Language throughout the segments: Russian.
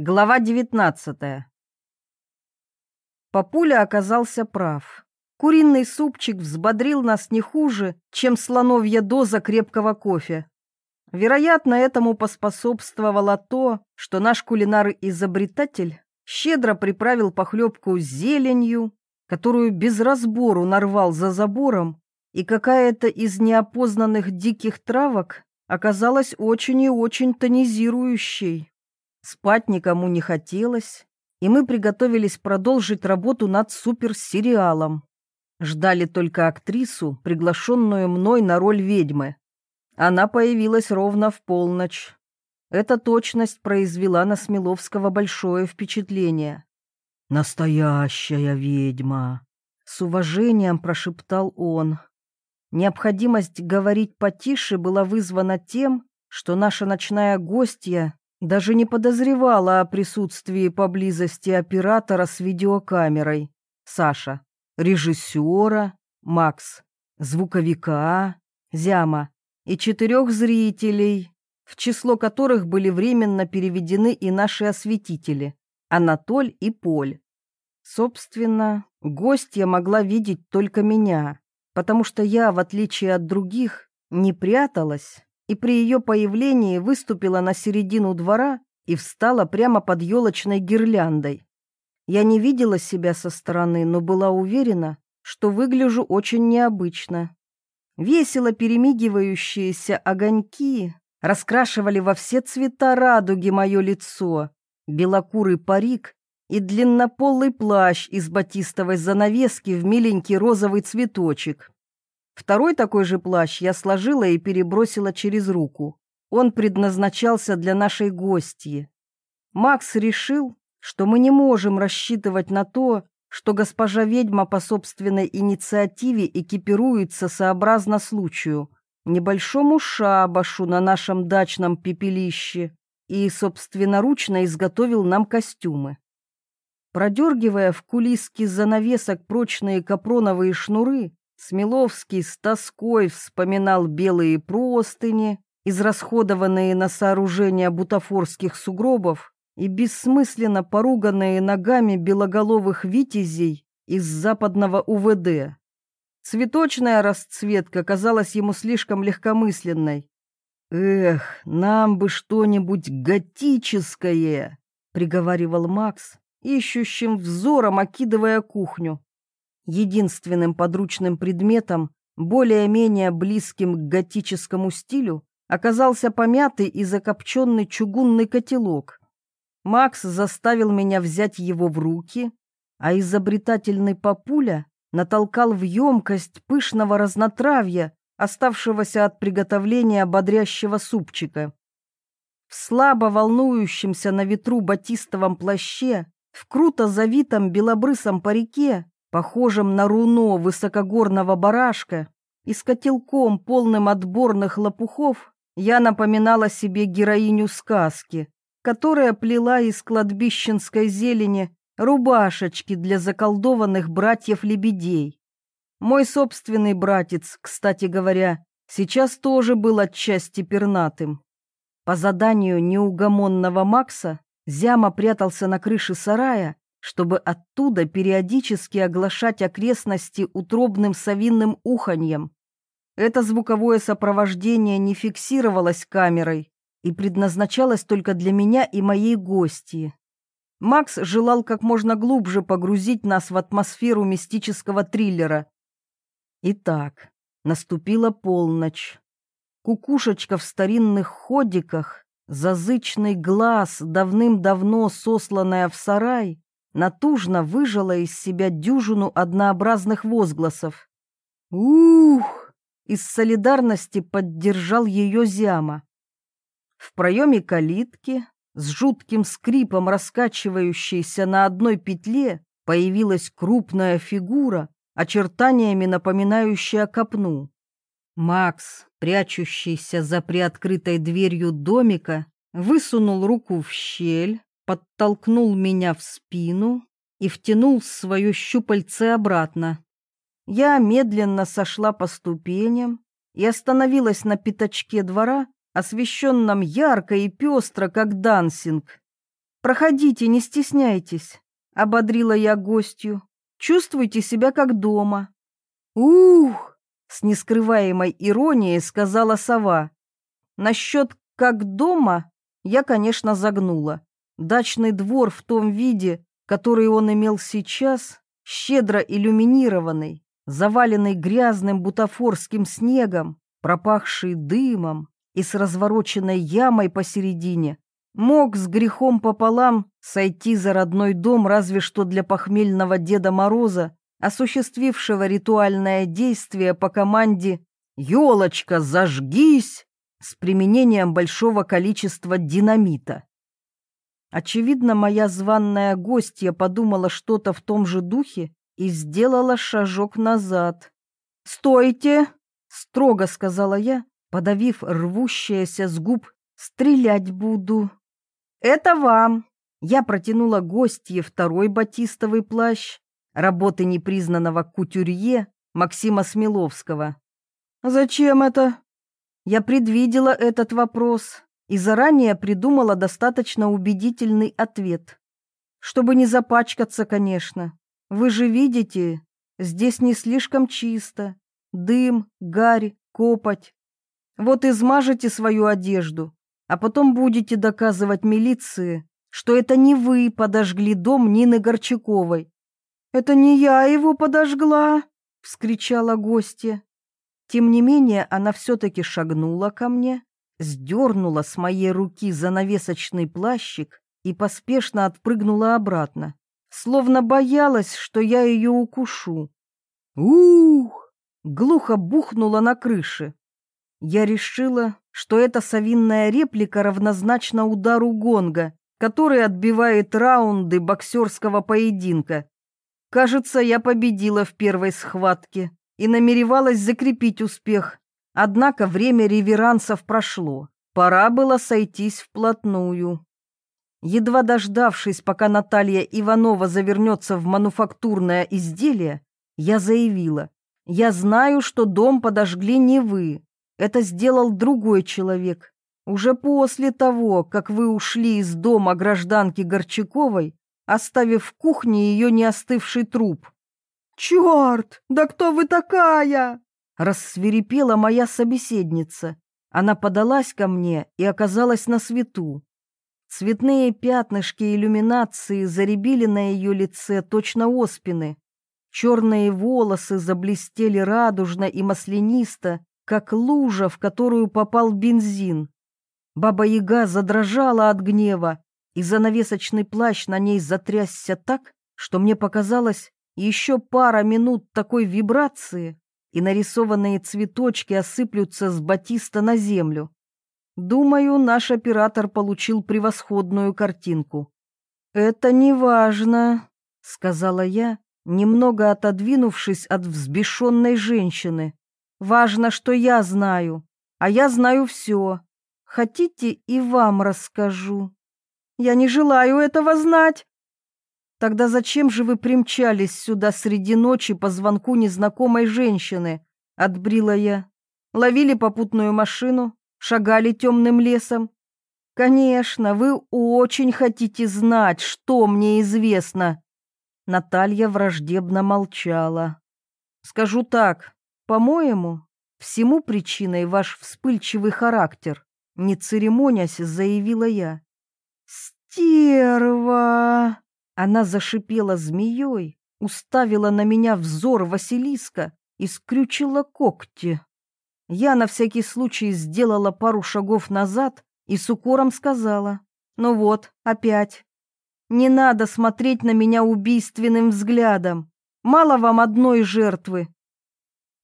Глава 19 Папуля оказался прав. Куриный супчик взбодрил нас не хуже, чем слоновья доза крепкого кофе. Вероятно, этому поспособствовало то, что наш кулинар-изобретатель щедро приправил похлебку зеленью, которую без разбору нарвал за забором, и какая-то из неопознанных диких травок оказалась очень и очень тонизирующей. Спать никому не хотелось, и мы приготовились продолжить работу над суперсериалом. Ждали только актрису, приглашенную мной на роль ведьмы. Она появилась ровно в полночь. Эта точность произвела на Смеловского большое впечатление. «Настоящая ведьма!» — с уважением прошептал он. Необходимость говорить потише была вызвана тем, что наша ночная гостья даже не подозревала о присутствии поблизости оператора с видеокамерой, Саша, режиссера, Макс, звуковика, Зяма. И четырех зрителей, в число которых были временно переведены и наши осветители, Анатоль и Поль. Собственно, гостья могла видеть только меня, потому что я, в отличие от других, не пряталась и при ее появлении выступила на середину двора и встала прямо под елочной гирляндой. Я не видела себя со стороны, но была уверена, что выгляжу очень необычно. Весело перемигивающиеся огоньки раскрашивали во все цвета радуги мое лицо, белокурый парик и длиннополый плащ из батистовой занавески в миленький розовый цветочек. Второй такой же плащ я сложила и перебросила через руку. Он предназначался для нашей гостьи. Макс решил, что мы не можем рассчитывать на то, что госпожа ведьма по собственной инициативе экипируется сообразно случаю, небольшому шабашу на нашем дачном пепелище и собственноручно изготовил нам костюмы. Продергивая в кулиски занавесок прочные капроновые шнуры, Смеловский с тоской вспоминал белые простыни, израсходованные на сооружение бутафорских сугробов и бессмысленно поруганные ногами белоголовых витязей из западного УВД. Цветочная расцветка казалась ему слишком легкомысленной. «Эх, нам бы что-нибудь готическое!» — приговаривал Макс, ищущим взором окидывая кухню. Единственным подручным предметом, более-менее близким к готическому стилю, оказался помятый и закопченный чугунный котелок. Макс заставил меня взять его в руки, а изобретательный папуля натолкал в емкость пышного разнотравья, оставшегося от приготовления бодрящего супчика. В слабо волнующемся на ветру батистовом плаще, в круто завитом белобрысом парике, похожим на руно высокогорного барашка, и с котелком, полным отборных лопухов, я напоминала себе героиню сказки, которая плела из кладбищенской зелени рубашечки для заколдованных братьев-лебедей. Мой собственный братец, кстати говоря, сейчас тоже был отчасти пернатым. По заданию неугомонного Макса Зяма прятался на крыше сарая чтобы оттуда периодически оглашать окрестности утробным совинным уханьем. Это звуковое сопровождение не фиксировалось камерой и предназначалось только для меня и моей гости. Макс желал как можно глубже погрузить нас в атмосферу мистического триллера. Итак, наступила полночь. Кукушечка в старинных ходиках, зазычный глаз, давным-давно сосланная в сарай, натужно выжила из себя дюжину однообразных возгласов. «Ух!» — из солидарности поддержал ее Зяма. В проеме калитки, с жутким скрипом раскачивающейся на одной петле, появилась крупная фигура, очертаниями напоминающая копну. Макс, прячущийся за приоткрытой дверью домика, высунул руку в щель, подтолкнул меня в спину и втянул свое щупальце обратно. Я медленно сошла по ступеням и остановилась на пятачке двора, освещенном ярко и пестро, как дансинг. Проходите, не стесняйтесь, ободрила я гостью. Чувствуйте себя как дома. Ух! С нескрываемой иронией сказала сова. Насчет «как дома» я, конечно, загнула. Дачный двор в том виде, который он имел сейчас, щедро иллюминированный, заваленный грязным бутафорским снегом, пропахший дымом и с развороченной ямой посередине, мог с грехом пополам сойти за родной дом разве что для похмельного Деда Мороза осуществившего ритуальное действие по команде «Елочка, зажгись!» с применением большого количества динамита. Очевидно, моя званная гостья подумала что-то в том же духе и сделала шажок назад. «Стойте!» — строго сказала я, подавив рвущееся с губ «стрелять буду». «Это вам!» Я протянула гостье второй батистовый плащ, работы непризнанного кутюрье Максима Смеловского. «Зачем это?» Я предвидела этот вопрос и заранее придумала достаточно убедительный ответ. Чтобы не запачкаться, конечно. Вы же видите, здесь не слишком чисто. Дым, гарь, копоть. Вот измажете свою одежду, а потом будете доказывать милиции, что это не вы подожгли дом Нины Горчаковой, «Это не я его подожгла!» — вскричала гостья. Тем не менее она все-таки шагнула ко мне, сдернула с моей руки занавесочный плащик и поспешно отпрыгнула обратно, словно боялась, что я ее укушу. «Ух!» — глухо бухнула на крыше. Я решила, что эта совинная реплика равнозначна удару гонга, который отбивает раунды боксерского поединка. Кажется, я победила в первой схватке и намеревалась закрепить успех. Однако время реверансов прошло. Пора было сойтись вплотную. Едва дождавшись, пока Наталья Иванова завернется в мануфактурное изделие, я заявила, «Я знаю, что дом подожгли не вы. Это сделал другой человек. Уже после того, как вы ушли из дома гражданки Горчаковой, оставив в кухне ее неостывший труп. «Черт! Да кто вы такая?» Рассверепела моя собеседница. Она подалась ко мне и оказалась на свету. Цветные пятнышки иллюминации заребили на ее лице точно оспины. Черные волосы заблестели радужно и маслянисто, как лужа, в которую попал бензин. Баба-яга задрожала от гнева, и занавесочный плащ на ней затрясся так, что мне показалось еще пара минут такой вибрации, и нарисованные цветочки осыплются с батиста на землю. Думаю, наш оператор получил превосходную картинку. «Это не важно», — сказала я, немного отодвинувшись от взбешенной женщины. «Важно, что я знаю, а я знаю все. Хотите, и вам расскажу». Я не желаю этого знать. Тогда зачем же вы примчались сюда среди ночи по звонку незнакомой женщины? Отбрила я. Ловили попутную машину, шагали темным лесом. Конечно, вы очень хотите знать, что мне известно. Наталья враждебно молчала. Скажу так, по-моему, всему причиной ваш вспыльчивый характер. Не церемонясь, заявила я. «Стерва!» Она зашипела змеей, уставила на меня взор Василиска и скрючила когти. Я на всякий случай сделала пару шагов назад и с укором сказала, «Ну вот, опять. Не надо смотреть на меня убийственным взглядом. Мало вам одной жертвы».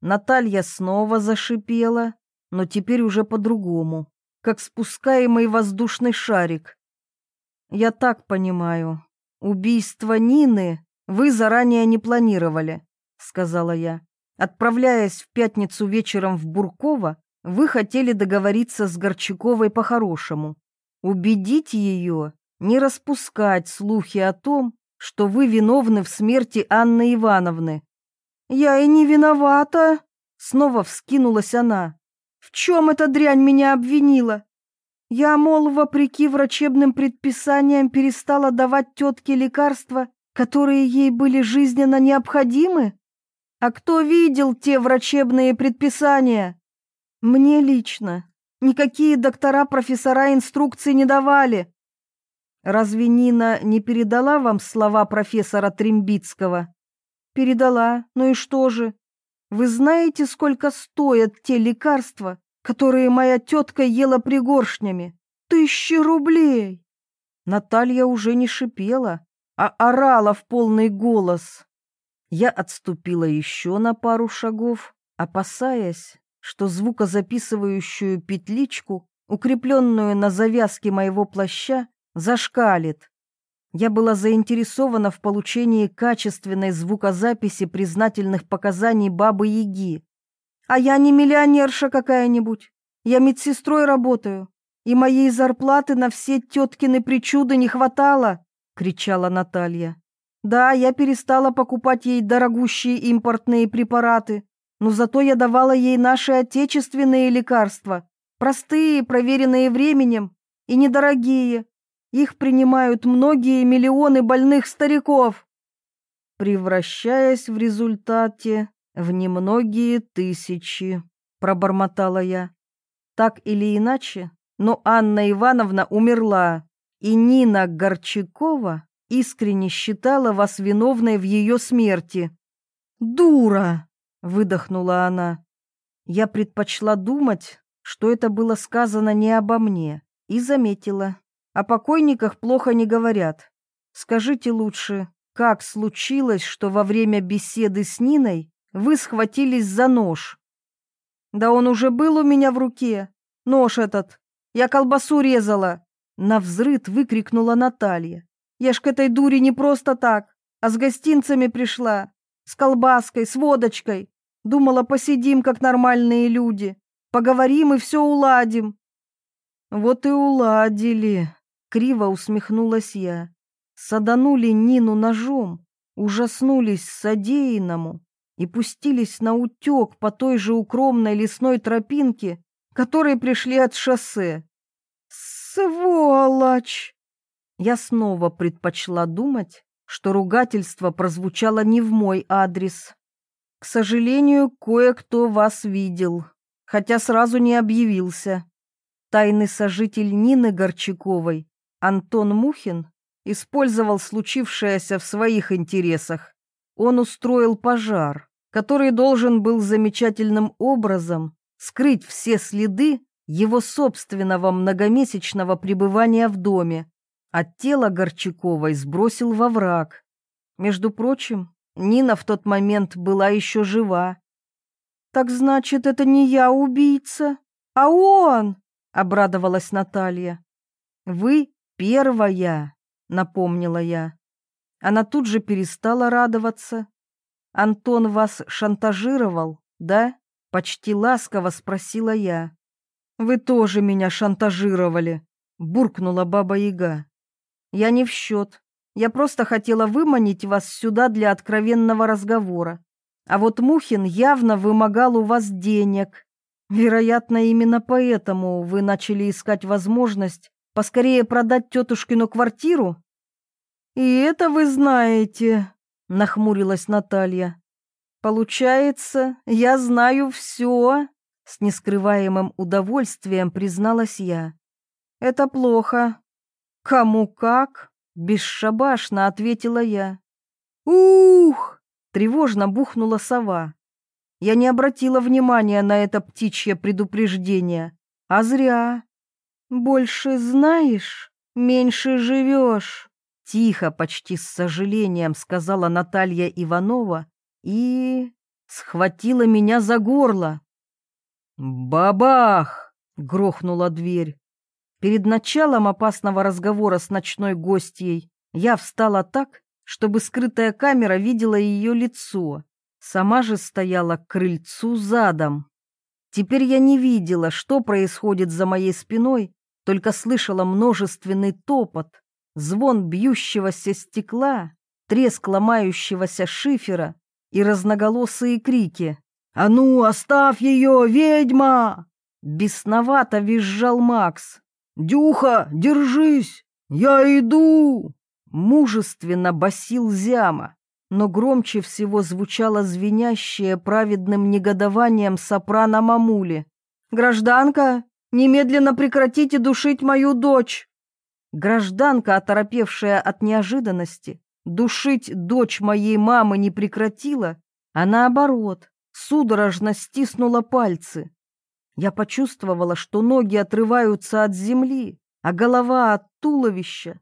Наталья снова зашипела, но теперь уже по-другому, как спускаемый воздушный шарик. Я так понимаю, убийство Нины вы заранее не планировали, сказала я. Отправляясь в пятницу вечером в Бурково, вы хотели договориться с Горчаковой по-хорошему, убедить ее не распускать слухи о том, что вы виновны в смерти Анны Ивановны. Я и не виновата, снова вскинулась она. В чем эта дрянь меня обвинила? Я, мол, вопреки врачебным предписаниям перестала давать тетке лекарства, которые ей были жизненно необходимы? А кто видел те врачебные предписания? Мне лично. Никакие доктора-профессора инструкции не давали. Разве Нина не передала вам слова профессора Трембицкого? Передала. Ну и что же? Вы знаете, сколько стоят те лекарства, которые моя тетка ела пригоршнями? Тысячи рублей. Наталья уже не шипела, а орала в полный голос. Я отступила еще на пару шагов, опасаясь, что звукозаписывающую петличку, укрепленную на завязке моего плаща, зашкалит. Я была заинтересована в получении качественной звукозаписи признательных показаний бабы-яги. А я не миллионерша какая-нибудь. Я медсестрой работаю, и моей зарплаты на все теткины причуды не хватало, кричала Наталья. Да, я перестала покупать ей дорогущие импортные препараты, но зато я давала ей наши отечественные лекарства, простые, проверенные временем и недорогие. Их принимают многие миллионы больных стариков, превращаясь в результате в немногие тысячи, пробормотала я. Так или иначе, но Анна Ивановна умерла, и Нина Горчакова искренне считала вас виновной в ее смерти. «Дура!» — выдохнула она. Я предпочла думать, что это было сказано не обо мне, и заметила. О покойниках плохо не говорят. Скажите лучше, как случилось, что во время беседы с Ниной вы схватились за нож? Да он уже был у меня в руке. Нож этот. Я колбасу резала. На взрыд выкрикнула Наталья. Я ж к этой дуре не просто так, а с гостинцами пришла. С колбаской, с водочкой. Думала, посидим, как нормальные люди. Поговорим и все уладим. Вот и уладили, Криво усмехнулась я. Саданули Нину ножом, ужаснулись содеянному и пустились на утек по той же укромной лесной тропинке, которой пришли от шоссе. «Сволочь!» Я снова предпочла думать, что ругательство прозвучало не в мой адрес. К сожалению, кое-кто вас видел, хотя сразу не объявился. Тайный сожитель Нины Горчаковой Антон Мухин использовал случившееся в своих интересах. Он устроил пожар, который должен был замечательным образом скрыть все следы его собственного многомесячного пребывания в доме, а тело Горчаковой сбросил во враг. Между прочим, Нина в тот момент была еще жива. «Так значит, это не я убийца, а он!» — обрадовалась Наталья. «Вы «Первая», — напомнила я. Она тут же перестала радоваться. «Антон вас шантажировал, да?» — почти ласково спросила я. «Вы тоже меня шантажировали», — буркнула баба-яга. «Я не в счет. Я просто хотела выманить вас сюда для откровенного разговора. А вот Мухин явно вымогал у вас денег. Вероятно, именно поэтому вы начали искать возможность Поскорее продать тетушкину квартиру? И это вы знаете, нахмурилась Наталья. Получается, я знаю все, с нескрываемым удовольствием призналась я. Это плохо. Кому как? Бесшабашно ответила я. Ух! Тревожно бухнула сова. Я не обратила внимания на это птичье предупреждение. А зря. «Больше знаешь, меньше живешь», — тихо, почти с сожалением сказала Наталья Иванова и схватила меня за горло. «Бабах!» — грохнула дверь. Перед началом опасного разговора с ночной гостьей я встала так, чтобы скрытая камера видела ее лицо. Сама же стояла к крыльцу задом. Теперь я не видела, что происходит за моей спиной, только слышала множественный топот, звон бьющегося стекла, треск ломающегося шифера и разноголосые крики. «А ну, оставь ее, ведьма!» Бесновато визжал Макс. «Дюха, держись! Я иду!» Мужественно басил Зяма, но громче всего звучало звенящее праведным негодованием сопрано мамули. «Гражданка, немедленно прекратите душить мою дочь!» Гражданка, оторопевшая от неожиданности, душить дочь моей мамы не прекратила, а наоборот, судорожно стиснула пальцы. Я почувствовала, что ноги отрываются от земли, а голова от туловища.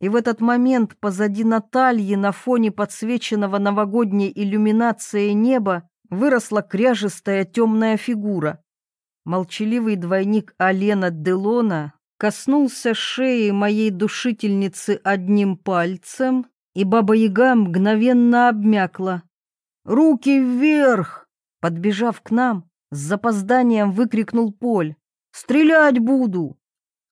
И в этот момент позади Натальи на фоне подсвеченного новогодней иллюминацией неба выросла кряжестая темная фигура. Молчаливый двойник Алена Делона коснулся шеи моей душительницы одним пальцем, и Баба-Яга мгновенно обмякла. «Руки вверх!» Подбежав к нам, с запозданием выкрикнул Поль. «Стрелять буду!»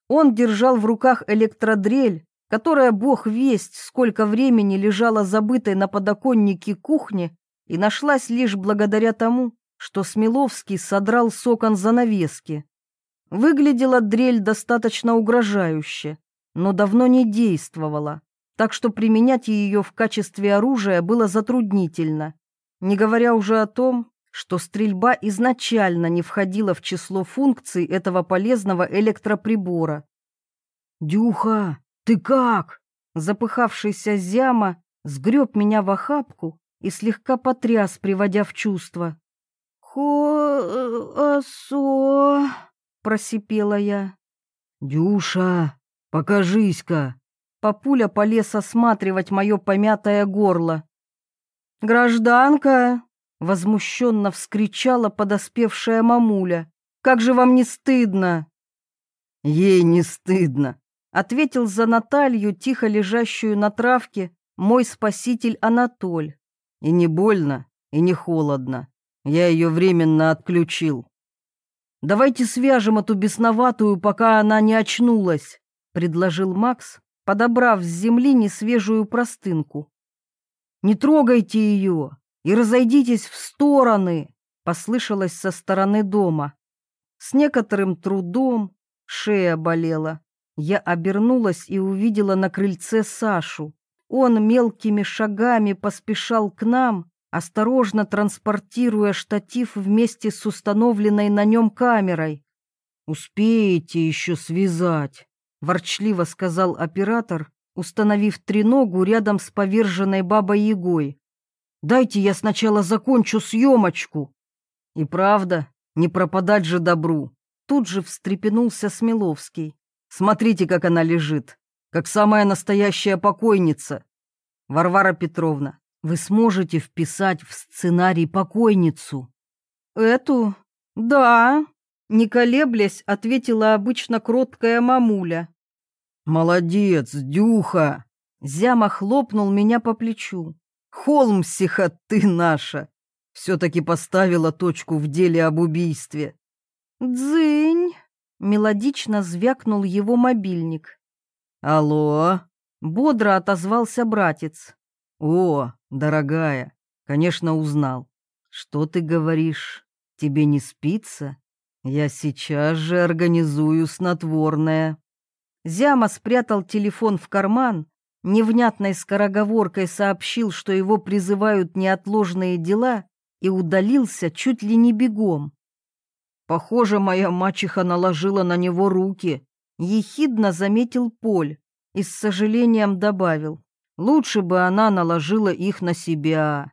Он держал в руках электродрель, которая, бог весть, сколько времени лежала забытой на подоконнике кухни и нашлась лишь благодаря тому, что Смеловский содрал с окон занавески. Выглядела дрель достаточно угрожающе, но давно не действовала, так что применять ее в качестве оружия было затруднительно, не говоря уже о том, что стрельба изначально не входила в число функций этого полезного электроприбора. «Дюха, ты как?» Запыхавшийся Зяма сгреб меня в охапку и слегка потряс, приводя в чувство. «Хо-осо...» просипела я. «Дюша, покажись-ка!» Папуля полез осматривать мое помятое горло. «Гражданка!» — возмущенно вскричала подоспевшая мамуля. «Как же вам не стыдно?» «Ей не стыдно!» — ответил за Наталью, тихо лежащую на травке, мой спаситель Анатоль. «И не больно, и не холодно. Я ее временно отключил». Давайте свяжем эту бесноватую, пока она не очнулась, предложил Макс, подобрав с земли несвежую простынку. Не трогайте ее и разойдитесь в стороны, послышалось со стороны дома. С некоторым трудом шея болела. Я обернулась и увидела на крыльце Сашу. Он мелкими шагами поспешал к нам, осторожно транспортируя штатив вместе с установленной на нем камерой. «Успеете еще связать», — ворчливо сказал оператор, установив треногу рядом с поверженной бабой-ягой. «Дайте я сначала закончу съемочку». «И правда, не пропадать же добру», — тут же встрепенулся Смеловский. «Смотрите, как она лежит, как самая настоящая покойница. Варвара Петровна, вы сможете вписать в сценарий покойницу? Эту? Да, не колеблясь, ответила обычно кроткая мамуля. Молодец, Дюха! Зяма хлопнул меня по плечу. Холмсиха ты наша! Все-таки поставила точку в деле об убийстве. Дзынь! Мелодично звякнул его мобильник. Алло! Бодро отозвался братец. О, дорогая, конечно, узнал. Что ты говоришь? Тебе не спится? Я сейчас же организую снотворное. Зяма спрятал телефон в карман, невнятной скороговоркой сообщил, что его призывают неотложные дела, и удалился чуть ли не бегом. Похоже, моя мачеха наложила на него руки. Ехидно заметил Поль и с сожалением добавил. Лучше бы она наложила их на себя.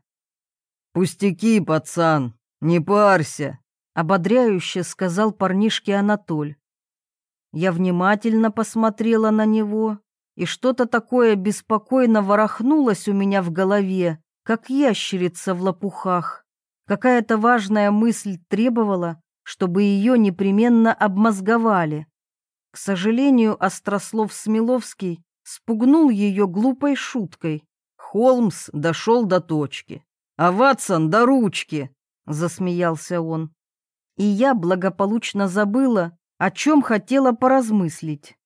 «Пустяки, пацан, не парься», — ободряюще сказал парнишке Анатоль. Я внимательно посмотрела на него, и что-то такое беспокойно ворохнулось у меня в голове, как ящерица в лопухах. Какая-то важная мысль требовала, чтобы ее непременно обмозговали. К сожалению, Острослов Смеловский спугнул ее глупой шуткой. Холмс дошел до точки, а Ватсон до ручки, засмеялся он. И я благополучно забыла, о чем хотела поразмыслить.